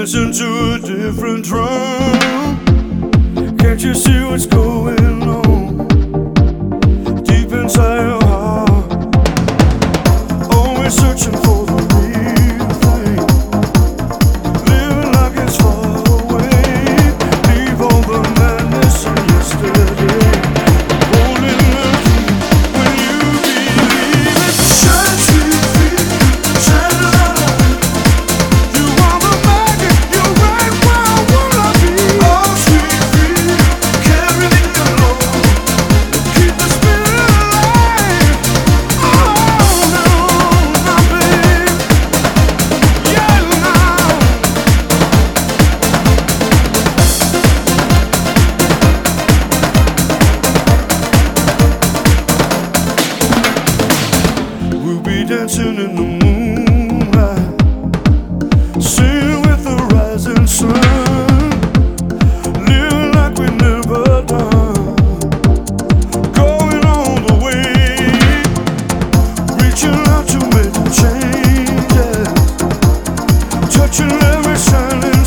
Listen to a different drum. Can't you see what's going on deep inside your heart? Always searching for. dancing in the moonlight, singing with the rising sun, living like we never done, going all the way, reaching out to make changes, touching every shining.